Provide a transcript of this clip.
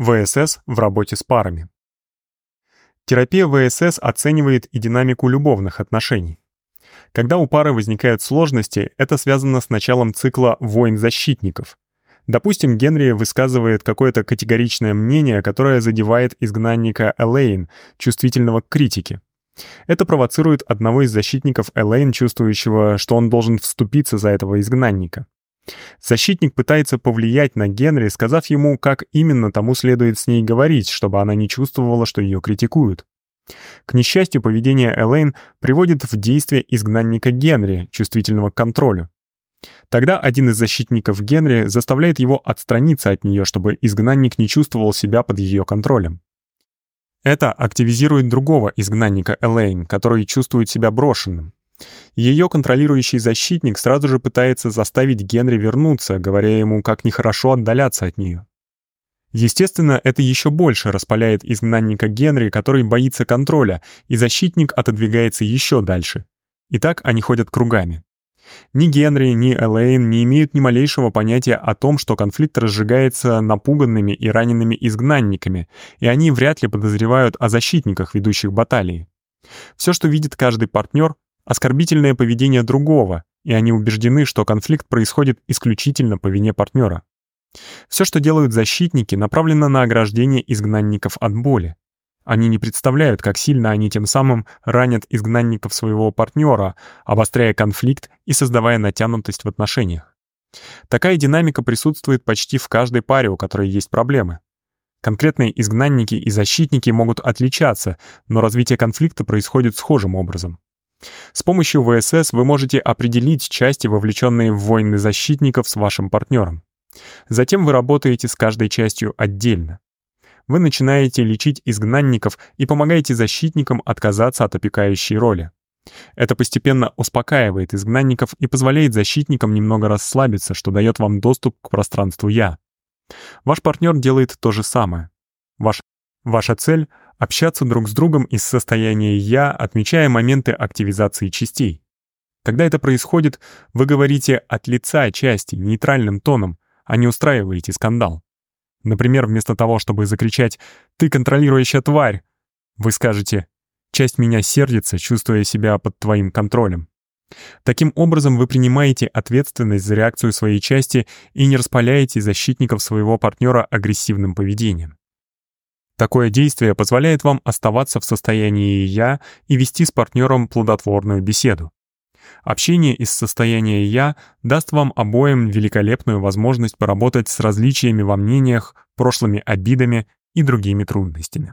ВСС в работе с парами. Терапия ВСС оценивает и динамику любовных отношений. Когда у пары возникают сложности, это связано с началом цикла войн защитников. Допустим, Генри высказывает какое-то категоричное мнение, которое задевает изгнанника Элейн, чувствительного к критике. Это провоцирует одного из защитников Элейн, чувствующего, что он должен вступиться за этого изгнанника. Защитник пытается повлиять на Генри, сказав ему, как именно тому следует с ней говорить, чтобы она не чувствовала, что ее критикуют. К несчастью, поведение Элейн приводит в действие изгнанника Генри, чувствительного к контролю. Тогда один из защитников Генри заставляет его отстраниться от нее, чтобы изгнанник не чувствовал себя под ее контролем. Это активизирует другого изгнанника Элейн, который чувствует себя брошенным. Ее контролирующий защитник сразу же пытается заставить Генри вернуться, говоря ему, как нехорошо отдаляться от нее. Естественно, это еще больше распаляет изгнанника Генри, который боится контроля, и защитник отодвигается еще дальше. И так они ходят кругами. Ни Генри, ни Элейн не имеют ни малейшего понятия о том, что конфликт разжигается напуганными и ранеными изгнанниками, и они вряд ли подозревают о защитниках, ведущих баталии. Все, что видит каждый партнер, оскорбительное поведение другого, и они убеждены, что конфликт происходит исключительно по вине партнера. Все, что делают защитники, направлено на ограждение изгнанников от боли. Они не представляют, как сильно они тем самым ранят изгнанников своего партнера, обостряя конфликт и создавая натянутость в отношениях. Такая динамика присутствует почти в каждой паре, у которой есть проблемы. Конкретные изгнанники и защитники могут отличаться, но развитие конфликта происходит схожим образом. С помощью ВСС вы можете определить части, вовлеченные в войны защитников с вашим партнером. Затем вы работаете с каждой частью отдельно. Вы начинаете лечить изгнанников и помогаете защитникам отказаться от опекающей роли. Это постепенно успокаивает изгнанников и позволяет защитникам немного расслабиться, что дает вам доступ к пространству «я». Ваш партнер делает то же самое. Ваш, ваша цель общаться друг с другом из состояния «я», отмечая моменты активизации частей. Когда это происходит, вы говорите от лица части, нейтральным тоном, а не устраиваете скандал. Например, вместо того, чтобы закричать «ты контролирующая тварь», вы скажете «часть меня сердится, чувствуя себя под твоим контролем». Таким образом, вы принимаете ответственность за реакцию своей части и не распаляете защитников своего партнера агрессивным поведением. Такое действие позволяет вам оставаться в состоянии «я» и вести с партнером плодотворную беседу. Общение из состояния «я» даст вам обоим великолепную возможность поработать с различиями во мнениях, прошлыми обидами и другими трудностями.